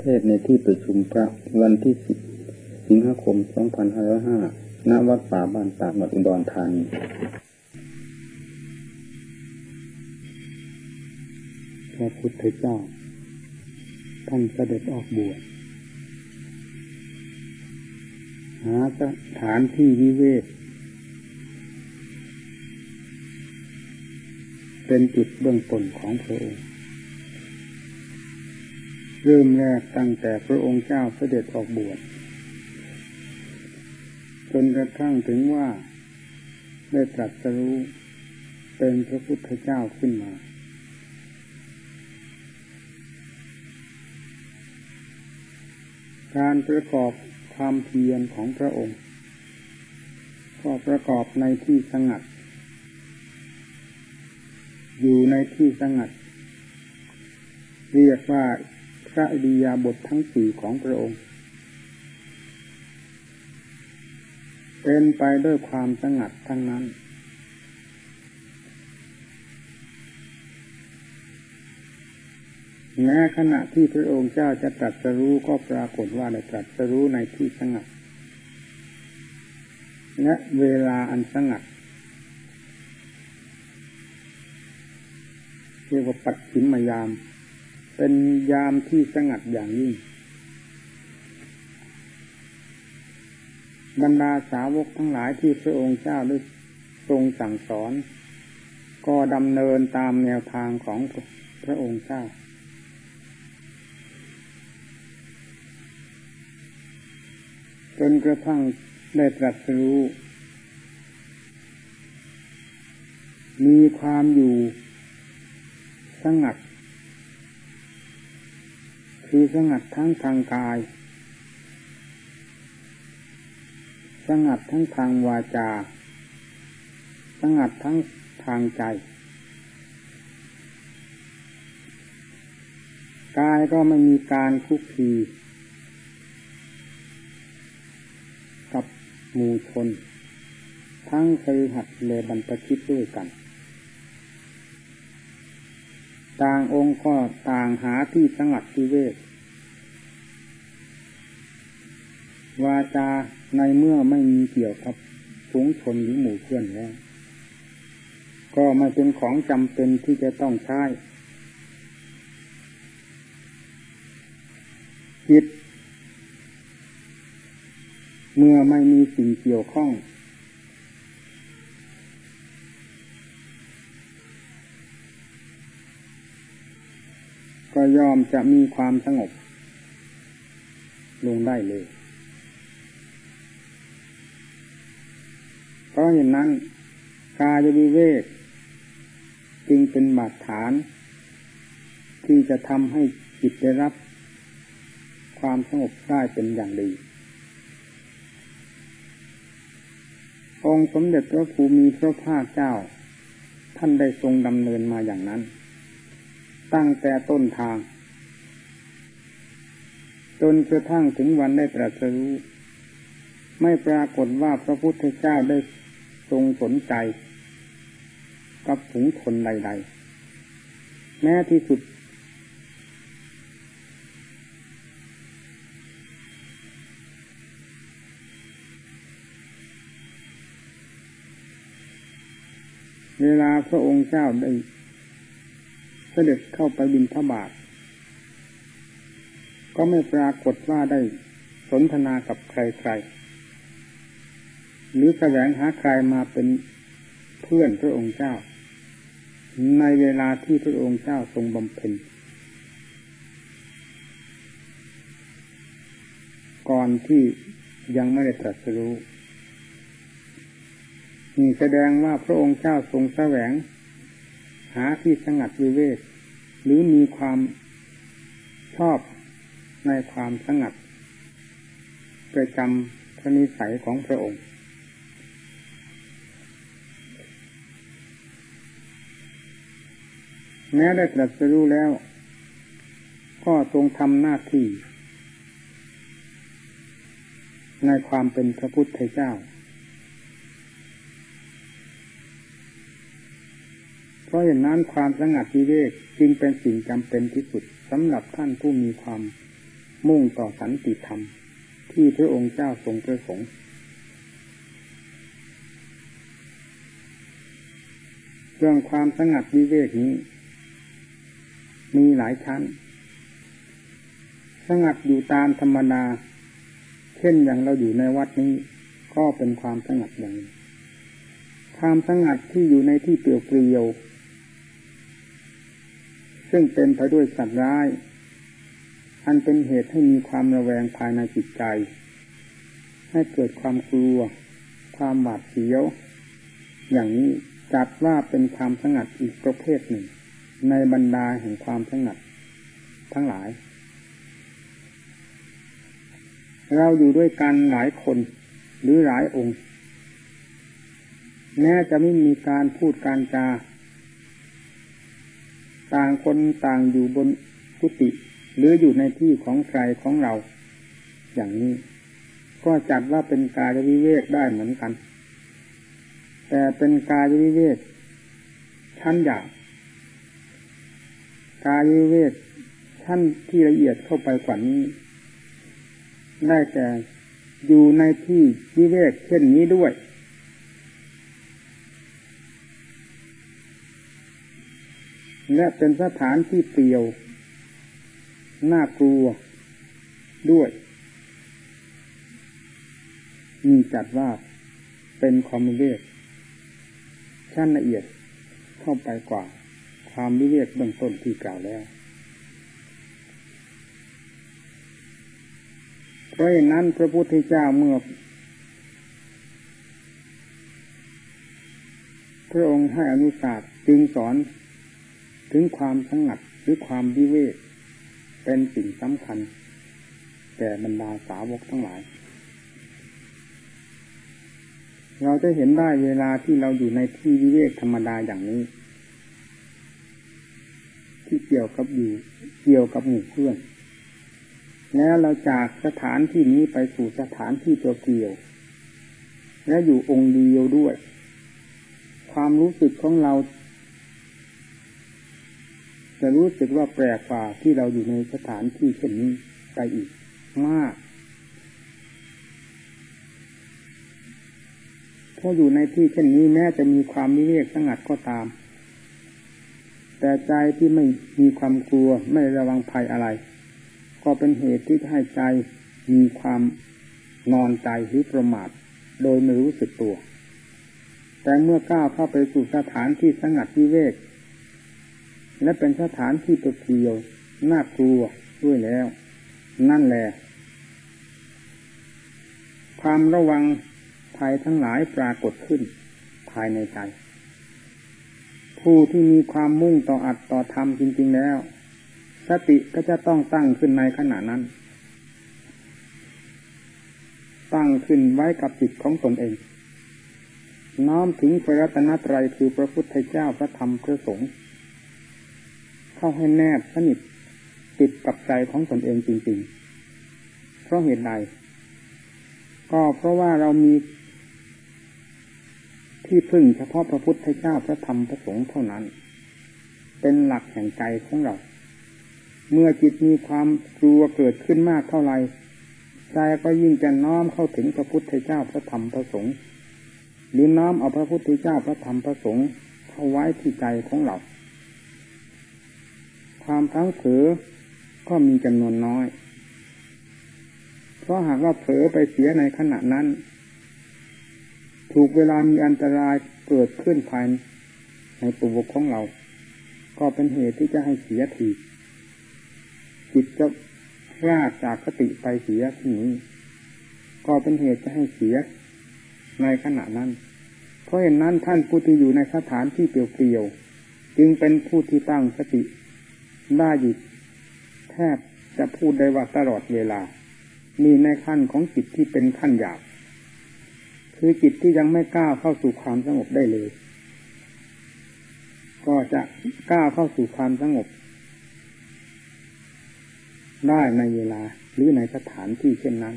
เทศในที่ประชุมพระวันที่สิบสิงหาคม2505ณวัดป่าบ้านตากหนอุดรธานีพระพุทธเจ้า ท่านเสด็จออกบวชหาสถานที่วิเวกเป็นจุดเบื้องต้นของพระองค์ เริ่มแรกตั้งแต่พระองค์เจ้าเสด็จออกบวชจนกระทั่งถึงว่าได้ตรัสรู้เป็นพระพุทธเจ้าขึ้นมา การประกอบความเพียรของพระองค์ ก็ประกอบในที่สงัด อยู่ในที่สงัด เรียกว่า พระอริยาบททั้งสี่ของพระองค์ เป็นไปด้วยความสงัดทั้งนั้น แม้ขณะที่พระองค์เจ้าจะตรัสรู้ก็ปรากฏว่าได้ตรัสรู้ในที่สงัด และเวลาอันสงัดเรียกว่าปัดฉิมมายาม เป็นยามที่สงัดอย่างยิ่ง บรรดาสาวกทั้งหลายที่พระองค์เจ้าได้ทรงสั่งสอน ก็ดำเนินตามแนวทางของพระองค์เจ้า จนกระทั่งได้ตรัสรู้ มีความอยู่สงัด คือสงัดทั้งทางกาย สงัดทั้งทางวาจา สงัดทั้งทางใจ กายก็ไม่มีการคุกคีกับหมู่ชน ทั้งเคยหัดเลบรรพชิตด้วยกันต่างองค์ก็ต่างหาที่สงัดที่เวท วาจาในเมื่อไม่มีเกี่ยวกับฝูงชนหรือหมู่เพื่อนแล้ว ก็ไม่เป็นของจำเป็นที่จะต้องใช้จิต เมื่อไม่มีสิ่งเกี่ยวข้อง ก็ยอมจะมีความสงบ ลงได้เลย ราะเห็นนั้น กายวิเวกจึงเป็นบาดฐาน ที่จะทำให้จิตได้รับ ความสงบได้เป็นอย่างดี องค์สมเด็จพระภูมิพระภาคเจ้า ท่านได้ทรงดำเนินมาอย่างนั้น ตั้งแต่ต้นทาง จนกระทั่งถึงวันได้ตรัสรู้ไม่ปรากฏว่าพระพุทธเจ้าได้ ทรงสนใจ กับถุงชนใด ๆ แม้ที่สุด เวลาพระองค์เจ้าได้เสด็จเข้าไปบินพระบาท ก็ไม่ปรากฏว่าได้สนทนากับใครๆ หรือแสวงหาใครมาเป็นเพื่อนพระองค์เจ้า ในเวลาที่พระองค์เจ้าทรงบำเพ็ญก่อนที่ยังไม่ได้ตรัสรู้นี่แสดงว่าพระองค์เจ้าทรงแสวง หาที่สงัดวิเวกหรือมีความชอบในความสงัดประจำพระนิสัยของพระองค์ แม้ได้ตรัสรู้แล้ว ก็ทรงทำหน้าที่ ในความเป็นพระพุทธเจ้า เพราะอย่างนั้นความสงัดวิเวกจึงเป็นสิ่งจำเป็นที่สุดสำหรับท่านผู้มีความมุ่งต่อสันติธรรม ที่พระองค์เจ้าทรงประสงค์เรื่องความสงัดวิเวกนี้ มีหลายชั้น สงัดอยู่ตามธรรมดาเช่นอย่างเราอยู่ในวัดนี้ ก็เป็นความสงัดอย่างนี้ความสงัดที่อยู่ในที่เปลี่ยวเปลี่ยว ซึ่งเป็นไปด้วยสัตว์ร้าย อันเป็นเหตุให้มีความระแวงภายในจิตใจ ให้เกิดความกลัว ความหวาดเสียว อย่างนี้จัดว่าเป็นความสงัดอีกประเภทหนึ่ง ในบรรดาแห่งความสงัดทั้งหลาย เราอยู่ด้วยกันหลายคนหรือหลายองค์ แม้จะไม่มีการพูดการจา ต่างคนต่างอยู่บนกุฏิหรืออยู่ในที่ของใครของเรา อย่างนี้ ก็จัดว่าเป็นกายวิเวกได้เหมือนกัน แต่เป็นกายวิเวกชั้นหยาบ กายวิเวกชั้นที่ละเอียดเข้าไปกว่านี้ ได้แต่อยู่ในที่วิเวกเช่นนี้ด้วย และเป็นสถานที่เปลี่ยว น่ากลัวด้วยมีจัดว่าเป็นความวิเวกชั้นละเอียดเข้าไปกว่า ความวิเวกเบื้องต้นที่กล่าวแล้วเพราะนั้นพระพุทธเจ้าเมื่อ พระองค์ให้อนุสาสจึงสอนถึงความสงัดหรือความวิเวกเป็นสิ่งสำคัญแก่บรรดาสาวกทั้งหลาย เราจะเห็นได้เวลาที่เราอยู่ในที่วิเวกธรรมดาอย่างนี้ ที่เกี่ยวกับอยู่ เกี่ยวกับหมู่เพื่อน แล้วเราจากสถานที่นี้ไปสู่สถานที่ตัวเกี่ยว และอยู่องค์เดียวด้วย ความรู้สึกของเรา จะรู้สึกว่าแปลกกว่าที่เราอยู่ในสถานที่เช่นนี้ไปอีกมากถ้าอยู่ในที่เช่นนี้แม้จะมีความมิเวกสงัดก็ตาม แต่ใจที่ไม่มีความกลัวไม่ระวังภัยอะไร ก็เป็นเหตุที่ให้ใจมีความนอนใจหรือประมาทโดยไม่รู้สึกตัว แต่เมื่อก้าวเข้าไปสู่สถานที่สงัดวิเวก และเป็นสถานที่ตัวเพียวน่ากลัวด้วยแล้ว นั่นแหละความระวังภัยทั้งหลายปรากฏขึ้นภายในใจ ผู้ที่มีความมุ่งต่ออัดต่อธรรมจริง ๆแล้ว สติก็จะต้องตั้งขึ้นในขณะนั้น ตั้งขึ้นไว้กับจิตของตนเอง น้อมถึงพระรัตนตรัยคือพระพุทธเจ้าพระธรรมพระสงฆ์เข้าให้แนบสนิทติดกับใจของตนเองจริง ๆ เพราะเหตุใด ก็เพราะว่าเรามี ที่พึ่งเฉพาะพระพุทธเจ้าพระธรรมพระสงฆ์เท่านั้น เป็นหลักแห่งใจของเรา เมื่อจิตมีความกลัวเกิดขึ้นมากเท่าไรใจก็ยิ่งจะน้อมเข้าถึงพระพุทธเจ้าพระธรรมพระสงฆ์หรือน้อมเอาพระพุทธเจ้าพระธรรมพระสงฆ์เข้าไว้ที่ใจของเรา ความทั้งเผลอก็มีจำนวนน้อย เพราะหากว่าเผลอไปเสียในขณะนั้น ถูกเวลามีอันตรายเกิดขึ้นภายในตัวของเรา ก็เป็นเหตุที่จะให้เสียทีจิตจะพลาดจากคติไปเสียที่นี้ก็เป็นเหตุจะให้เสียในขณะนั้น เพราะเห็นนั้นท่านผู้ที่อยู่ในสถานที่เปลี่ยวๆจึงเป็นผู้ที่ตั้งสติได้อยู่แทบจะพูดได้ว่าตลอดเวลา มีในขั้นของจิตที่เป็นขั้นหยาบ คือจิตที่ยังไม่ก้าวเข้าสู่ความสงบได้เลย ก็จะก้าวเข้าสู่ความสงบ ได้ในเวลาหรือในสถานที่เช่นนั้น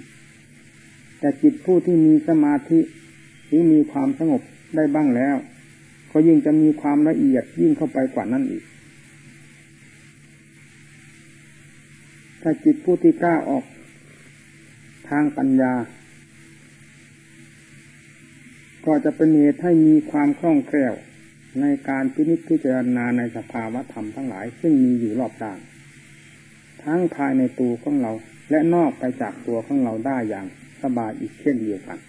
แต่จิตผู้ที่มีสมาธิหรือมีความสงบได้บ้างแล้ว ก็ยิ่งจะมีความละเอียดยิ่งเข้าไปกว่านั้นอีก ถ้าจิตผู้ที่กล้าออกทางปัญญา ก็จะเป็นเหตุให้มีความคล่องแคล่วในการพินิจพิจารณาในสภาวะธรรมทั้งหลาย ซึ่งมีอยู่รอบด้านทั้งภายในตัวของเราและนอกไปจากตัวของเราได้อย่างสบายอีกเช่นเดียวกัน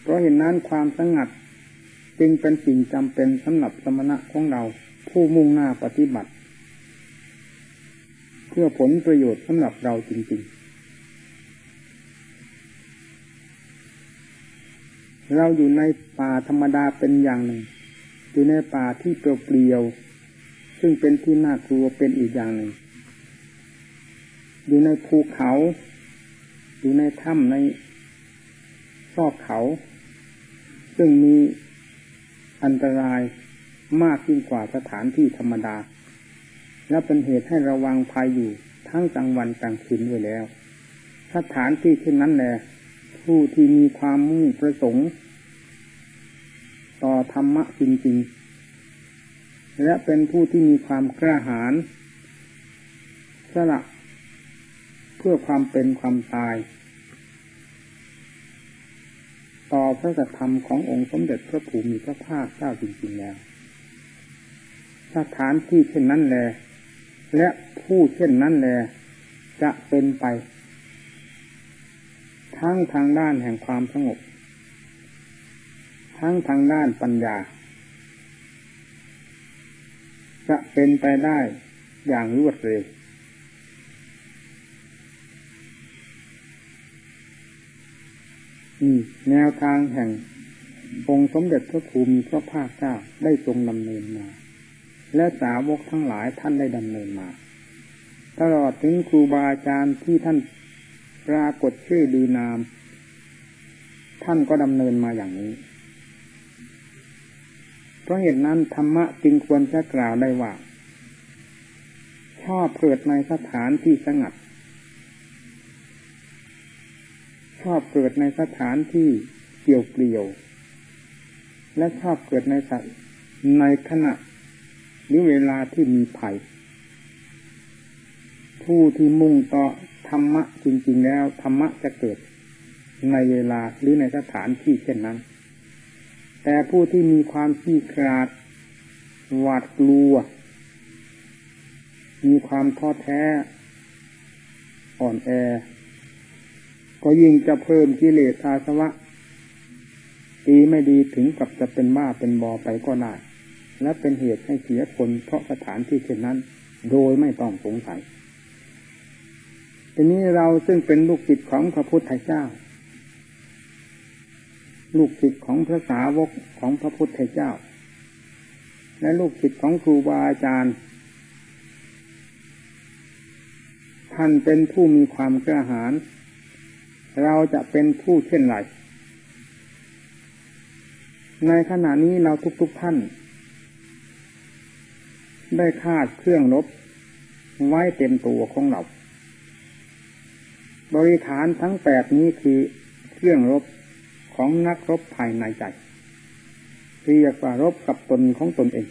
เพราะเห็นนั้นความสงัดจึงเป็นสิ่งจำเป็นสำหรับสมณะของเราผู้มุ่งหน้าปฏิบัติ เพื่อผลประโยชน์สำหรับเราจริง เราอยู่ในป่าธรรมดาเป็นอย่างหนึ่ง อยู่ในป่าที่เปลี่ยวๆซึ่งเป็นที่น่ากลัวเป็นอีกอย่างหนึ่ง อยู่ในภูเขา อยู่ในถ้ำในซอกเขา ซึ่งมีอันตรายมากยิ่งกว่าสถานที่ธรรมดา และเป็นเหตุให้ระวังภัยอยู่ทั้งกลางวันกลางคืนด้วยแล้ว สถานที่เช่นนั้นแหละผู้ที่มีความมุ่งประสงค์ ต่อธรรมะจริงๆ และเป็นผู้ที่มีความกระหายสละเพื่อความเป็นความตาย ต่อพระธรรมขององค์สมเด็จพระผูมิพระภาคเจ้าจริงๆแล้วสถานที่เช่นนั้นแล และผู้เช่นนั้นแล จะเป็นไป ทั้งทางด้านแห่งความสงบ ทั้งทางด้านปัญญา จะเป็นไปได้อย่างรวดเร็วแนวทางแห่งองค์สมเด็จพระภูมิพระภาคเจ้าได้ทรงดำเนินมา และสาวกทั้งหลายท่านได้ดำเนินมา ตลอดถึงครูบาอาจารย์ที่ท่านปรากฏชื่อดีนาม ท่านก็ดำเนินมาอย่างนี้ ราะเหตุนั้นธรรมะจึงควรจะกล่าวได้ว่า ชอบเกิดในสถานที่สงัด ชอบเกิดในสถานที่เกี่ยวเปลี่ยว และชอบเกิดในสัตว์ในขณะหรือเวลาที่มีภัย ผู้ที่มุ่งต่อธรรมะจริง ๆ แล้ว ธรรมะจะเกิดในเวลาหรือในสถานที่เช่นนั้น แต่ผู้ที่มีความขี้คลาดหวาดกลัว มีความท้อแท้ อ่อนแอ ก็ยิ่งจะเพิ่มกิเลสอาสวะดีไม่ดีถึงกับจะเป็นบ้าเป็นบอไปก็ได้ และเป็นเหตุให้เสียคนเพราะสถานที่เช่นนั้น โดยไม่ต้องสงสัยทีนี้เราซึ่งเป็นลูกศิษย์ของพระพุทธเจ้า ลูกศิษย์ของพระสาวกของพระพุทธเจ้า และลูกศิษย์ของครูบาอาจารย์ ท่านเป็นผู้มีความกระหายเราจะเป็นผู้เช่นไร ในขณะนี้เราทุกๆทท่าน ได้คาดเครื่องรบไว้เต็มตัวของเรา บริฐานทั้งแปดนี้คือเครื่องรบ ของนักรบภายในใจเรียกว่ารบกับตนของตนเอง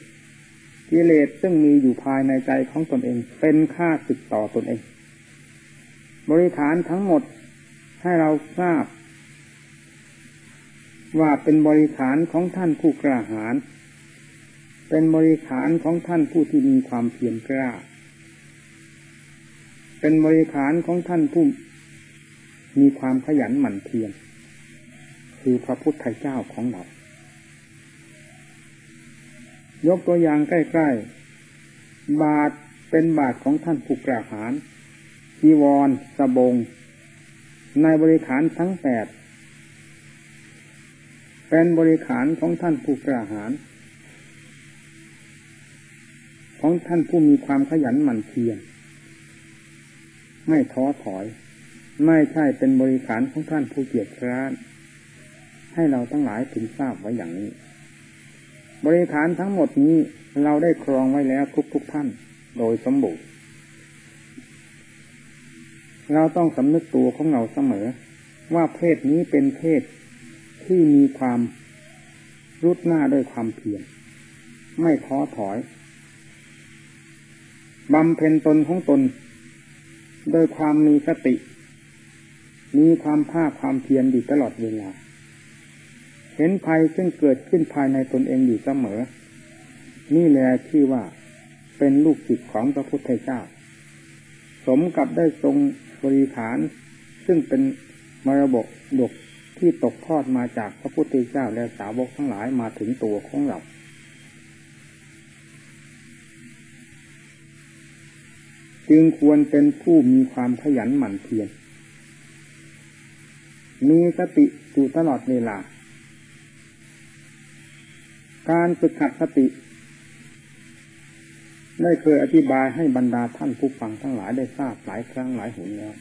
กิเลสซึ่งมีอยู่ภายในใจของตนเอง เป็นค่าติดต่อตนเอง บริฐานทั้งหมดให้เราทราบ ว่าเป็นบริขารของท่านผู้กล้าหาญเป็นบริขารของท่านผู้ที่มีความเพียรกล้า เป็นบริขารของท่านผู้มีความขยันหมั่นเพียร คือพระพุทธเจ้าของเรา ยกตัวอย่างใกล้ ๆ บาทเป็นบาทของท่านผู้กล้าหาญจีวรสบง ในบริขารทั้งแปดเป็นบริขารของท่านผู้กระหาร ของท่านผู้มีความขยันหมั่นเพียรไม่ท้อถอย ไม่ใช่เป็นบริขารของท่านผู้เกียจคร้าน ให้เราทั้งหลายถึงทราบไว้อย่างนี้ บริขารทั้งหมดนี้เราได้ครองไว้แล้วทุกๆทท่าน โดยสมบูรณ์ เราต้องสำนึกตัวของเราเสมอ ว่าเพศนี้เป็นเพศที่มีความรุดหน้าด้วยความเพียรไม่ท้อถอยบำเพ็ญตนของตน โดยความมีสติ มีความภาคความเพียรอยู่ตลอดเวลา เห็นภัยซึ่งเกิดขึ้นภายในตนเองอยู่เสมอ นี่แหละชื่ว่าเป็นลูกศิษย์ของพระพุทธเจ้า สมกับได้ทรงบริฐาน ซึ่งเป็นมรบกดกที่ตกทอดมาจากพระพุทธเจ้าและสาวกทั้งหลายมาถึงตัวของเราจึงควรเป็นผู้มีความขยันหมั่นเพียร มีสติอยู่ตลอดเวลา การฝึกขัดสติ ได้เคยอธิบายให้บรรดาท่านผู้ฟังทั้งหลายได้ทราบหลายครั้งหลายหนแล้ว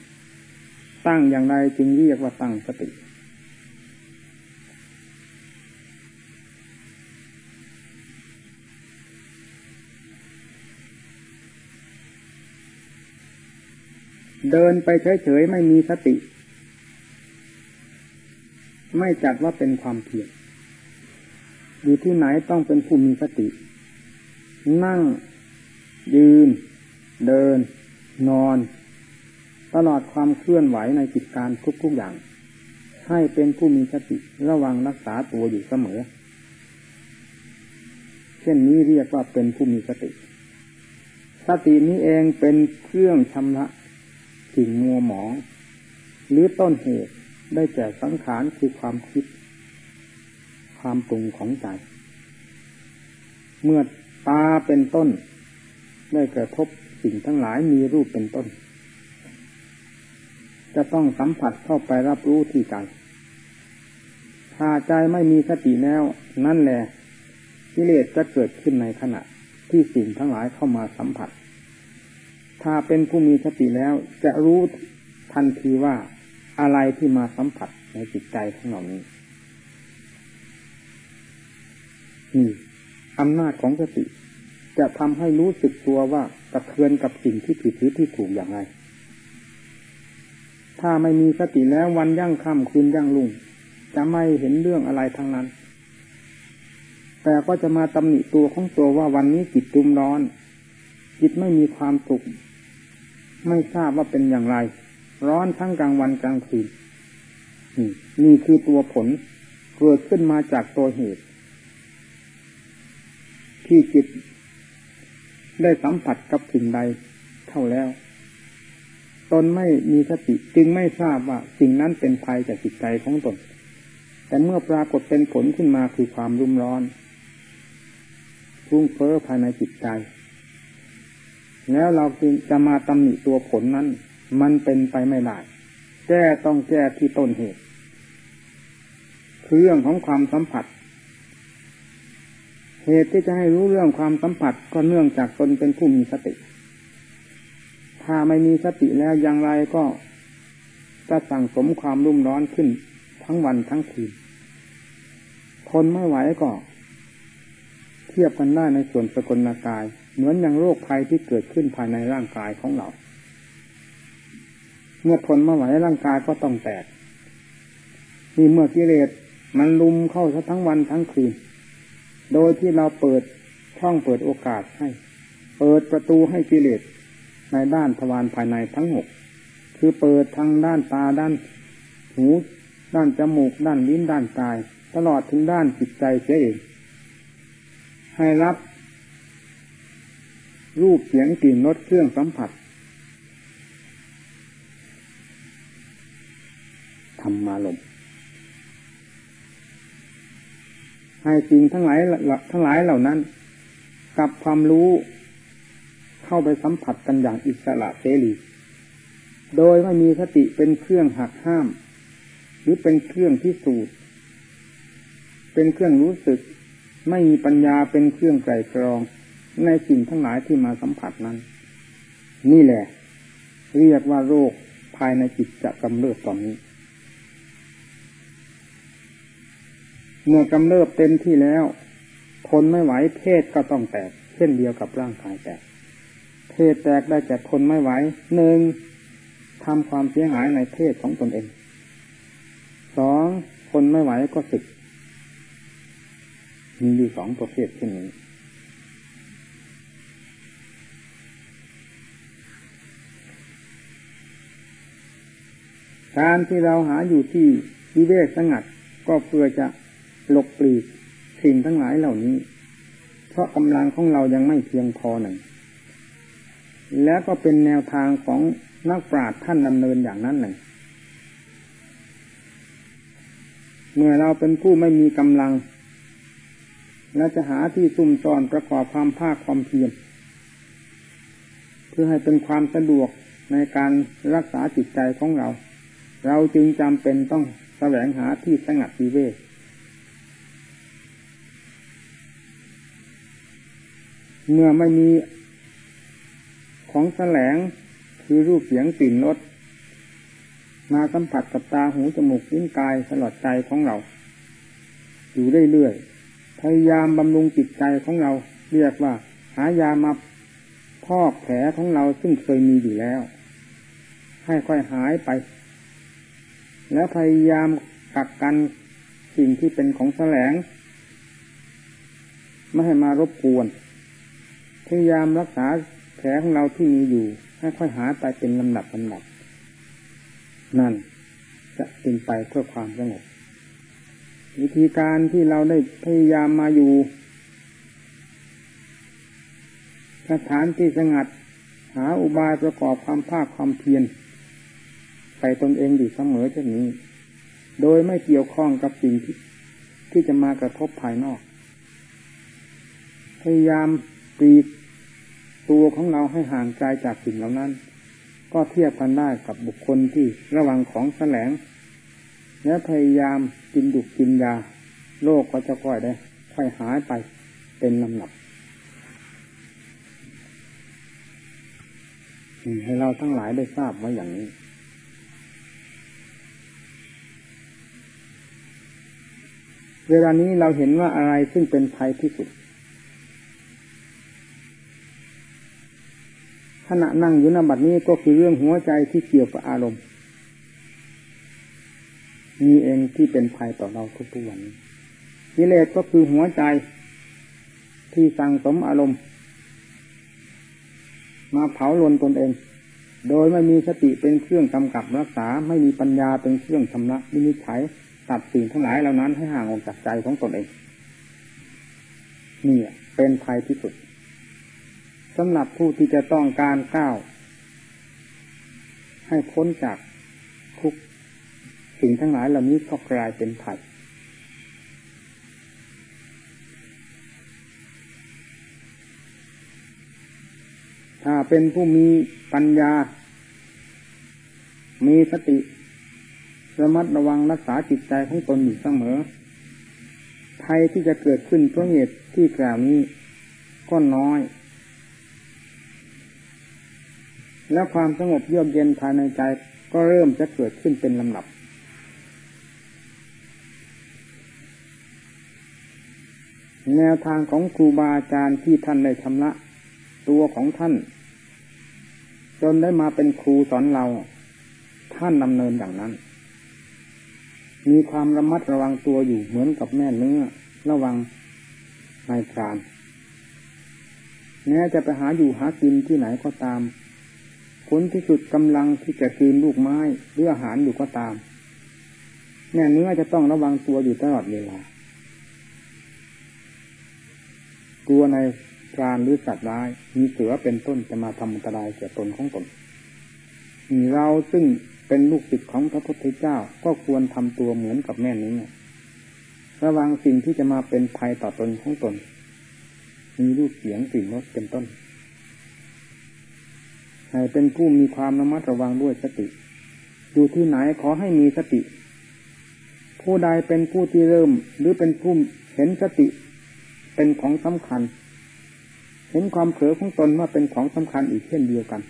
ตั้งอย่างไรจึงเรียกว่าตั้งสติ เดินไปเฉยๆไม่มีสติ ไม่จัดว่าเป็นความเพียร อยู่ที่ไหนต้องเป็นผู้มีสติ นั่ง ยืน เดิน นอน ตลอดความเคลื่อนไหวในกิจการทุกๆอย่าง ให้เป็นผู้มีสติระวังรักษาตัวอยู่เสมอ เช่นนี้เรียกว่าเป็นผู้มีสติ สตินี้เองเป็นเครื่องชำระสิ่งมัวหมอง หรือต้นเหตุได้แก่สังขารคือความคิด ความปรุงของใจ เมื่อตาเป็นต้น ได้กระทบสิ่งทั้งหลายมีรูปเป็นต้น จะต้องสัมผัสเข้าไปรับรู้ที่ใจถ้าใจไม่มีสติแล้ว นั่นแหละกิเลสจะเกิดขึ้นในขณะที่สิ่งทั้งหลายเข้ามาสัมผัส ถ้าเป็นผู้มีสติแล้วจะรู้ทันทีว่าอะไรที่มาสัมผัสในจิตใจของเรานี้ อำนาจของสติ จะทำให้รู้สึกตัวว่ากระเทือนกับสิ่งที่ผิดหรือที่ถูกอย่างไร ถ้าไม่มีสติแล้ววันยั่งค่ำคืนยั่งลุ่ง จะไม่เห็นเรื่องอะไรทั้งนั้น แต่ก็จะมาตำหนิตัวของตัวว่าวันนี้จิตจุมร้อน จิตไม่มีความสุข ไม่ทราบว่าเป็นอย่างไร ร้อนทั้งกลางวันกลางคืนนี่คือตัวผลเกิดขึ้นมาจากตัวเหตุ ที่จิต ได้สัมผัสกับสิ่งใดเท่าแล้ว ตนไม่มีสติจึงไม่ทราบว่าสิ่งนั้นเป็นภัยจากจิตใจของตน แต่เมื่อปรากฏเป็นผลขึ้นมาคือความรุ่มร้อนรุ่งเฟ้อภายในจิตใจ แล้วเราจึงจะมาตำหนิตัวผลนั้น มันเป็นไปไม่ได้แก้ต้องแก้ที่ต้นเหตุคือเรื่องของความสัมผัส เหตุที่จะให้รู้เรื่องความสัมผัสก็เนื่องจากตนเป็นผู้มีสติ ถ้าไม่มีสติแล้วอย่างไรก็จะสั่งสมความรุ่มร้อนขึ้นทั้งวันทั้งคืน ทนไม่ไหวก็เทียบกันได้ในส่วนสกลกาย เหมือนอย่างโรคภัยที่เกิดขึ้นภายในร่างกายของเรา เมื่อทนไม่ไหวร่างกายก็ต้องแตกนี่เมื่อกิเลสมันลุมเข้าทั้งวันทั้งคืน โดยที่เราเปิดช่องเปิดโอกาสให้ เปิดประตูให้กิเลสในด้านทวารภายในทั้งหกคือเปิดทางด้านตาด้านหู ด้านจมูก ด้านลิ้นด้านกาย ตลอดถึงด้านจิตใจเสียเองให้รับ รูปเสียงกลิ่นรสเครื่องสัมผัสธรรมาลม ให้สิ่งทั้งหลายทั้งหลายเหล่านั้น กับความรู้เข้าไปสัมผัสกันอย่างอิสระเสรี โดยไม่มีสติเป็นเครื่องหักห้าม หรือเป็นเครื่องพิสูจน์เป็นเครื่องรู้สึก ไม่มีปัญญาเป็นเครื่องไกรกรอง ในสิ่งทั้งหลายที่มาสัมผัสนั้น นี่แหละ เรียกว่าโรคภายในจิตจะกำเริบตอนนี้ เมื่อกำเริบเต็มที่แล้วทนไม่ไหวเพศก็ต้องแตก เช่นเดียวกับร่างกายแตก เพศแตกได้แต่ทนไม่ไหวหนึ่งทำความเสียหายในเพศของตนเองสองทนไม่ไหวก็สึกมีอยู่สองประเภทเช่นนี้การที่เราหาอยู่ที่วิเวกสงัดก็เพื่อจะ หลบปลีกสิ่งทั้งหลายเหล่านี้ เพราะกำลังของเรายังไม่เพียงพอหนึ่งแล้วก็เป็นแนวทางของนักปราชญ์ท่านดำเนินอย่างนั้นหนึ่งเมื่อเราเป็นผู้ไม่มีกำลัง และจะหาที่ซุ่มซ่อนประกอบความภาคความเพียรเพื่อให้เป็นความสะดวกในการรักษาจิตใจของเรา เราจึงจำเป็นต้องแสวงหาที่สงัดวิเวก เมื่อไม่มีของแสลงคือรูปเสียงกลิ่นรสมาสัมผัสกับตาหูจมูกลิ้นกายตลอดใจของเรา อยู่เรื่อยๆพยายามบำรุงจิตใจของเรา เรียกว่า หายามาพอกแผลของเราซึ่งเคยมีอยู่แล้ว ให้ค่อยหายไป แล้วพยายามกักกันสิ่งที่เป็นของแสลง ไม่ให้มารบกวน พยายามรักษาแผลของเราที่มีอยู่ ให้ค่อยหายไปเป็นลำดับลำดับ นั่น จะเป็นไปเพื่อความสงบ วิธีการที่เราได้พยายามมาอยู่สถานที่สงัด หาอุบายประกอบความภาคความเพียรใส่ตนเองอยู่เสมอเช่นนี้ โดยไม่เกี่ยวข้องกับสิ่งที่ที่จะมากระทบภายนอก พยายามปีก ตัวของเราให้ห่างไกลจากสิ่งเหล่านั้น ก็เทียบกันได้กับบุคคลที่ระวังของแสลง และพยายามกินดุกินยา โรคก็จะค่อยได้ ค่อยหายไปเป็นลำดับให้เราทั้งหลายได้ทราบไว้อย่างนี้ เวลานี้เราเห็นว่าอะไรซึ่งเป็นภัยที่สุด ขณะนั่งอยู่ในบัดนี้ก็คือเรื่องหัวใจที่เกี่ยวกับอารมณ์มีเองที่เป็นภัยต่อเราทุกๆวันกิเลสก็คือหัวใจที่สั่งสมอารมณ์ มาเผาลนตนเอง โดยไม่มีสติเป็นเครื่องกำกับรักษา ไม่มีปัญญาเป็นเครื่องชำระวินิจฉัยตัดสิ่งทั้งหลายเหล่านั้นให้ห่างออกจากใจของตนเองนี่เป็นภัยที่สุด สำหรับผู้ที่จะต้องการก้าว ให้พ้นจากทุกสิ่งทั้งหลายเหล่านี้ก็กลายเป็นภัยถ้าเป็นผู้มีปัญญา มีสติ ระมัดระวังรักษาจิตใจของตนอยู่เสมอ ภัยที่จะเกิดขึ้นเพราะเหตุที่กล่าวนี้ก็น้อย แล้วความสงบเยือกเย็นภายในใจก็เริ่มจะเกิดขึ้นเป็นลำดับ แนวทางของครูบาอาจารย์ที่ท่านได้ชำระตัวของท่าน จนได้มาเป็นครูสอนเรา ท่านดำเนินอย่างนั้น มีความระมัดระวังตัวอยู่เหมือนกับแม่เนื้อระวังนายพรานแม้จะไปหาอยู่หากินที่ไหนก็ตาม ผลที่สุดกำลังที่จะคืนลูกไม้หรืออาหารอยู่ก็ตามแม่เนื้อจะต้องระวังตัวอยู่ตลอดเวลา กลัวในการหรือสัตว์ร้าย มีเสือเป็นต้นจะมาทำอันตรายแก่ตนของตนเราซึ่งเป็นลูกศิษย์ของพระพุทธเจ้าก็ควรทำตัวเหมือนกับแม่นี้ระวังสิ่งที่จะมาเป็นภัยต่อตนของตน มีรูปเสียงสิ่งรสเป็นต้น ให้เป็นผู้มีความระมัดระวังด้วยสติ อยู่ที่ไหนขอให้มีสติ ผู้ใดเป็นผู้ที่เริ่ม หรือเป็นผู้เห็นสติ เป็นของสำคัญ เห็นความเผลอของตนว่าเป็นของสำคัญอีกเช่นเดียวกัน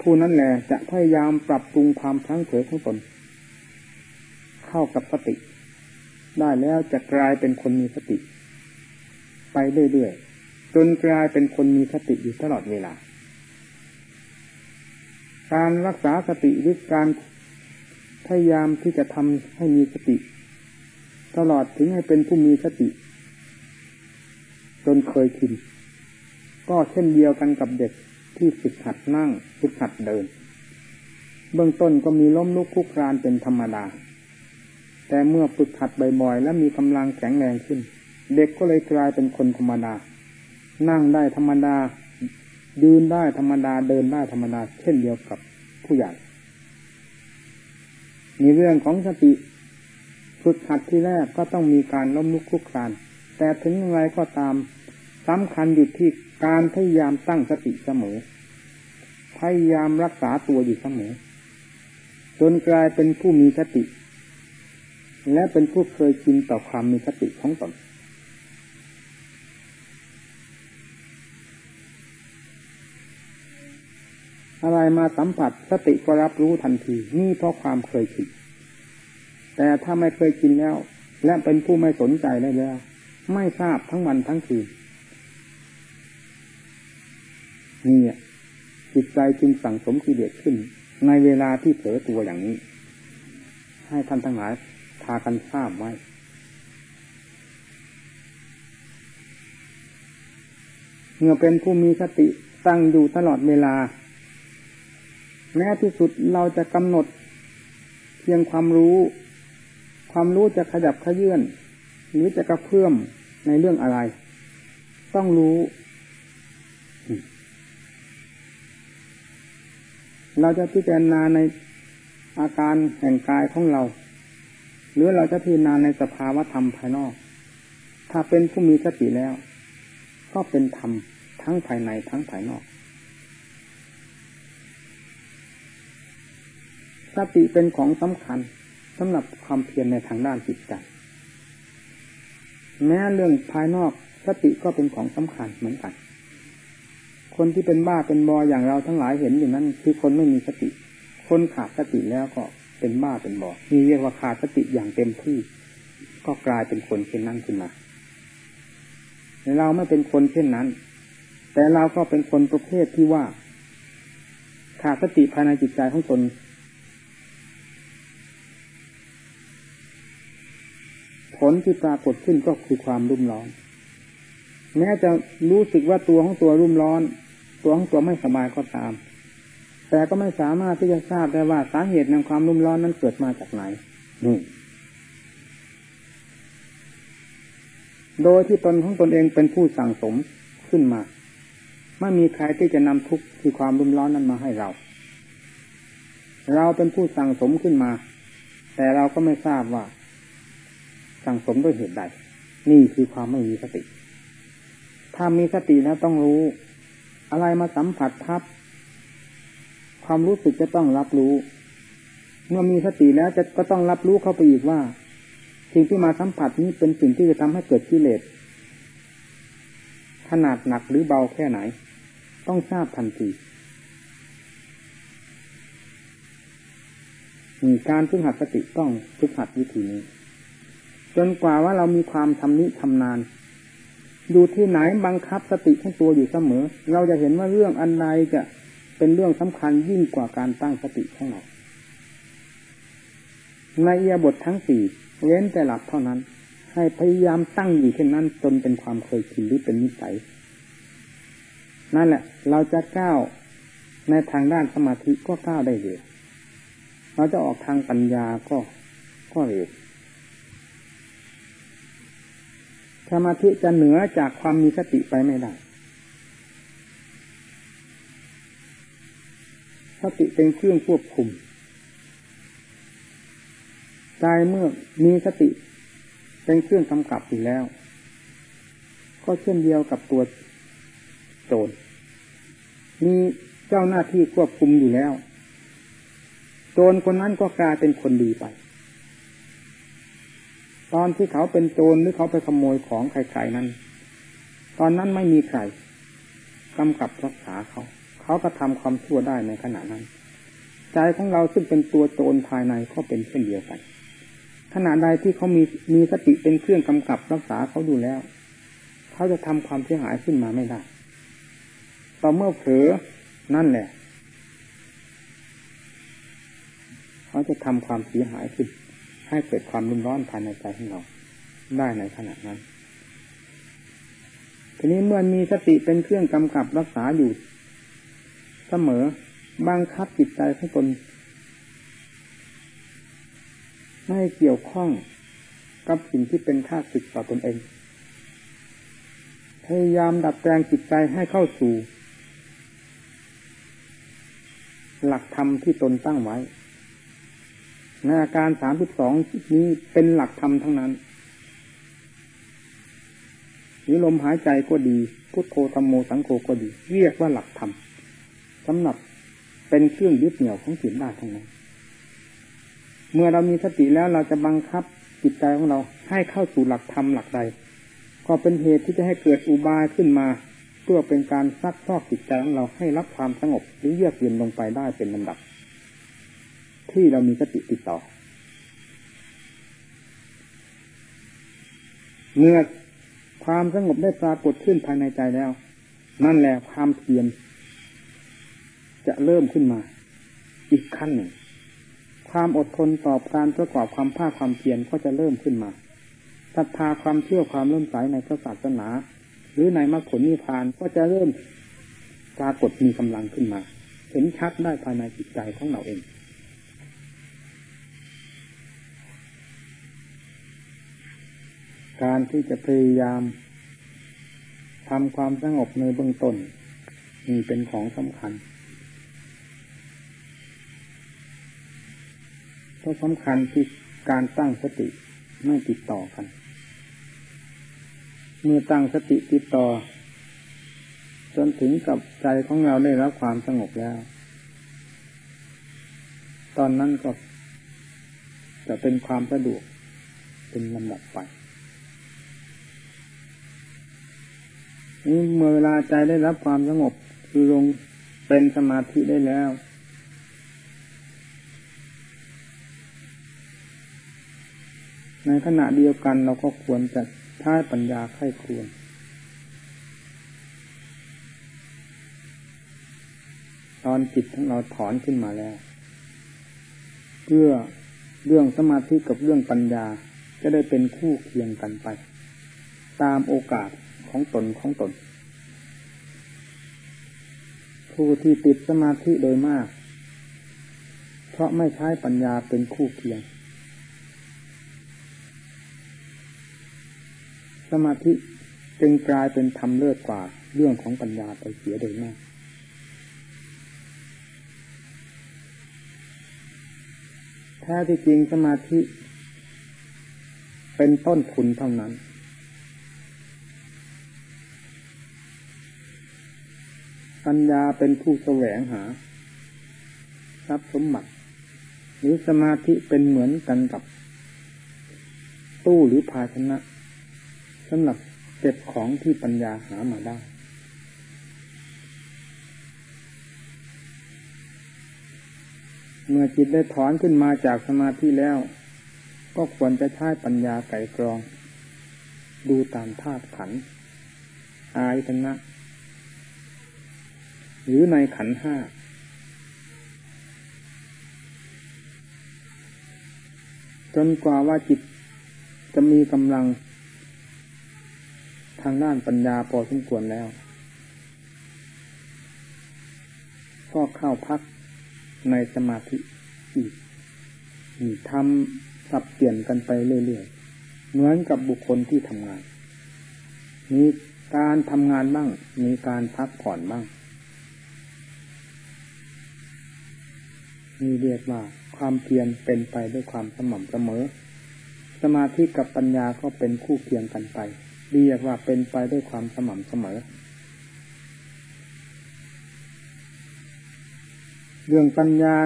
ผู้นั้นแหละจะพยายามปรับปรุงความทั้งเผลอของตน เข้ากับสติ ได้แล้วจะกลายเป็นคนมีสติ ไปเรื่อยๆจนกลายเป็นคนมีสติอยู่ตลอดเวลา การรักษาสติหรือการพยายามที่จะทำให้มีสติ ตลอดถึงให้เป็นผู้มีสติ จนเคยชินก็เช่นเดียวกันกับเด็กที่ฝึกหัดนั่งฝึกหัดเดิน เบื้องต้นก็มีล้มลุกคลุกครานเป็นธรรมดา แต่เมื่อฝึกหัดบ่อยๆ และมีกำลังแข็งแรงขึ้น เด็กก็เลยกลายเป็นคนธรรมดา นั่งได้ธรรมดา ยืนได้ธรรมดาเดินได้ธรรมดาเช่นเดียวกับผู้ใหญ่ มีเรื่องของสติฝึกหัดที่แรกก็ต้องมีการล้มลุกคลุกคลาน แต่ถึงอย่างไรก็ตามสำคัญอยู่ที่การพยายามตั้งสติเสมอ พยายามรักษาตัวอยู่เสมอ จนกลายเป็นผู้มีสติ และเป็นผู้เคยชินต่อความมีสติของตน อะไรมาสัมผัสสติก็รับรู้ทันที นี่เพราะความเคยชินแต่ถ้าไม่เคยชินแล้ว และเป็นผู้ไม่สนใจได้แล้ว ไม่ทราบทั้งวันทั้งคืนนี่จิตใจจึงสั่งสมกิเลสขึ้น ในเวลาที่เผลอตัวอย่างนี้ ให้ท่านทั้งหลายพากันทราบไว้ เมื่อเป็นผู้มีสติตั้งอยู่ตลอดเวลา แม้ที่สุดเราจะกำหนด เพียงความรู้ ความรู้จะขยับขยื่นหรือจะกระเพื่อมในเรื่องอะไร ต้องรู้ เราจะพิจารณาในอาการแห่งกายของเรา หรือเราจะพิจารณาในสภาวะธรรมภายนอก ถ้าเป็นผู้มีสติแล้ว ก็เป็นธรรมทั้งภายในทั้งภายนอก สติเป็นของสำคัญสำหรับความเพียรในทางด้านจิตใจแม้เรื่องภายนอกสติก็เป็นของสำคัญเหมือนกัน คนที่เป็นบ้าเป็นบออย่างเราทั้งหลายเห็นอยู่นั้นคือคนไม่มีสติ คนขาดสติแล้วก็เป็นบ้าเป็นบอมีเรียกว่าขาดสติอย่างเต็มที่ ก็กลายเป็นคนเช่นนั้นขึ้นมาเราไม่เป็นคนเช่นนั้น แต่เราก็เป็นคนประเภทที่ว่าขาดสติภายในจิตใจของตน ลที่ปรากฏขึ้นก็คือความรุ่มร้อน แม้จะรู้สึกว่าตัวของตัวรุ่มร้อน ตัวของตัวไม่สบายก็ตาม แต่ก็ไม่สามารถที่จะทราบได้ว่าสาเหตุในความรุ่มร้อนนั้นเกิดมาจากไหนนี่โดยที่ตนของตนเองเป็นผู้สั่งสมขึ้นมา ไม่มีใครที่จะนำทุกข์คือความรุ่มร้อนนั้นมาให้เรา เราเป็นผู้สั่งสมขึ้นมา แต่เราก็ไม่ทราบว่า สั่งสมด้วยเหตุใด นี่คือความไม่มีสติ ถ้ามีสติแล้วต้องรู้ อะไรมาสัมผัสทับ ความรู้สึกจะต้องรับรู้ เมื่อมีสติแล้วจะก็ต้องรับรู้เข้าไปอีกว่า สิ่งที่มาสัมผัสนี้เป็นสิ่งที่จะทำให้เกิดกิเลสขนาดหนักหรือเบาแค่ไหน ต้องทราบทันทีการฝึกหัดสติต้องฝึกหัดวิธีนี้ จนกว่าว่าเรามีความทำนิทำนาน อยู่ที่ไหนบังคับสติของตัวอยู่เสมอ เราจะเห็นว่าเรื่องอันใดจะเป็นเรื่องสำคัญยิ่งกว่าการตั้งสติของเราในเอียบททั้งสี่เว้นแต่หลับเท่านั้น ให้พยายามตั้งอยู่เช่นนั้นจนเป็นความเคยชินหรือเป็นนิสัย นั่นแหละ เราจะก้าวในทางด้านสมาธิก็ก้าวได้เร็วเราจะออกทางปัญญาก็ก็เร็ว สมาธิจะเหนือจากความมีสติไปไม่ได้ สติเป็นเครื่องควบคุมใจเมื่อมีสติเป็นเครื่องกำกับอยู่แล้ว ก็เช่นเดียวกับตัวโจรมีเจ้าหน้าที่ควบคุมอยู่แล้ว โจรคนนั้นก็กลายเป็นคนดีไป ตอนที่เขาเป็นโจรหรือเขาไปขโมยของใครๆนั้น ตอนนั้นไม่มีใครกำกับรักษาเขา เขาก็ทำความชั่วได้ในขณะนั้น ใจของเราซึ่งเป็นตัวโจรภายในก็เป็นเช่นเดียวกันขณะใดที่เขามีมีสติเป็นเครื่องกำกับรักษาเขาดูแล้ว เขาจะทำความเสียหายขึ้นมาไม่ได้ต่อเมื่อเผลอนั่นแหละ เขาจะทำความเสียหายขึ้น ให้เกิดความรุนร้อนภายในใจของเรา ได้ในขณะนั้น ทีนี้เมื่อมีสติเป็นเครื่องกำกับรักษาอยู่ เสมอบังคับจิตใจของตนไม่เกี่ยวข้องกับสิ่งที่เป็นค่าศึกต่อตนเอง พยายามดัดแปลงจิตใจให้เข้าสู่ หลักธรรมที่ตนตั้งไว้ ในอาการสามสิบสองนี้เป็นหลักธรรมทั้งนั้นนี้ลมหายใจก็ดี พุทโธธรรมโมสังโฆก็ดี เรียกว่าหลักธรรมสำหรับเป็นเครื่องยึดเหนี่ยวของจิตได้ทั้งนั้น เมื่อเรามีสติแล้วเราจะบังคับจิตใจของเราให้เข้าสู่หลักธรรมหลักใด ก็เป็นเหตุที่จะให้เกิดอุบายขึ้นมาเพื่อเป็นการซักซอกจิตใจของเราให้รับความสงบหรือเยือกเย็นลงไปได้เป็นลำดับ ที่เรามีสติติดต่อ เมื่อความสงบได้ปรากฏขึ้นภายในใจแล้ว นั่นแหละความเพียรจะเริ่มขึ้นมา อีกขั้นหนึ่ง ความอดทนต่อการประกอบความภาคความเพียรก็จะเริ่มขึ้นมาศรัทธาความเชื่อความเริ่มใสในพระศาสนา หรือในมรรคผลนิพพานก็จะเริ่มปรากฏมีกำลังขึ้นมา เห็นชัดได้ภายในจิตใจของเราเอง การที่จะพยายามทำความสงบในเบื้องต้นนี่เป็นของสำคัญเพราะสำคัญที่การตั้งสติไม่ติดต่อกัน เมื่อตั้งสติติดต่อ จนถึงกับใจของเราได้รับความสงบแล้ว ตอนนั้นก็จะเป็นความสะดวกเป็นลำดับไป นี่เมื่อเวลาใจได้รับความสงบคือลงเป็นสมาธิได้แล้ว ในขณะเดียวกันเราก็ควรจะใช้ปัญญาไข้ควร ตอนจิตของเราถอนขึ้นมาแล้ว เพื่อเรื่องสมาธิกับเรื่องปัญญาจะได้เป็นคู่เคียงกันไป ตามโอกาส ของตนของตน ผู้ที่ติดสมาธิโดยมาก เพราะไม่ใช้ปัญญาเป็นคู่เคียง สมาธิจึงกลายเป็นธรรมเลิศกว่าเรื่องของปัญญาไปเสียโดยมากแท้ที่จริงสมาธิ เป็นต้นทุนเท่านั้น ปัญญาเป็นผู้แสวงหา ทรัพย์สมบัติ หรือสมาธิเป็นเหมือนกันกับ ตู้หรือภาชนะสำหรับเก็บของที่ปัญญาหามาได้ เมื่อจิตได้ถอนขึ้นมาจากสมาธิแล้ว ก็ควรจะใช้ปัญญาไก่กรอง ดูตามธาตุขันอายตนะ หรือในขันห้า จนกว่าว่าจิตจะมีกำลัง ทางด้านปัญญาพอสมควรแล้วก็เข้าพักในสมาธิอีกทำสับเปลี่ยนกันไปเรื่อยๆ เหมือนกับบุคคลที่ทำงาน มีการทำงานบ้าง มีการพักผ่อนบ้าง นี่เรียกว่าความเพียรเป็นไปด้วยความสม่ำเสมอ สมาธิกับปัญญาก็เป็นคู่เคียงกันไป เรียกว่าเป็นไปด้วยความสม่ำเสมอ เรื่องปัญญา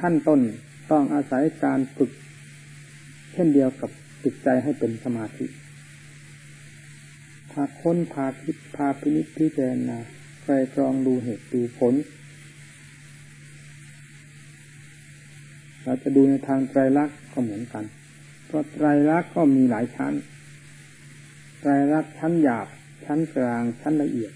ขั้นต้นต้องอาศัยการฝึก เช่นเดียวกับจิตใจให้เป็นสมาธิพาค้นพาคิดพาพินิจพิจารณาใครกรองดูเหตุดูผล เราจะดูในทางไตรลักษณ์ก็เหมือนกัน เพราะไตรลักษณ์ก็มีหลายชั้น ไตรลักษณ์ชั้นหยาบ ชั้นกลาง ชั้นละเอียด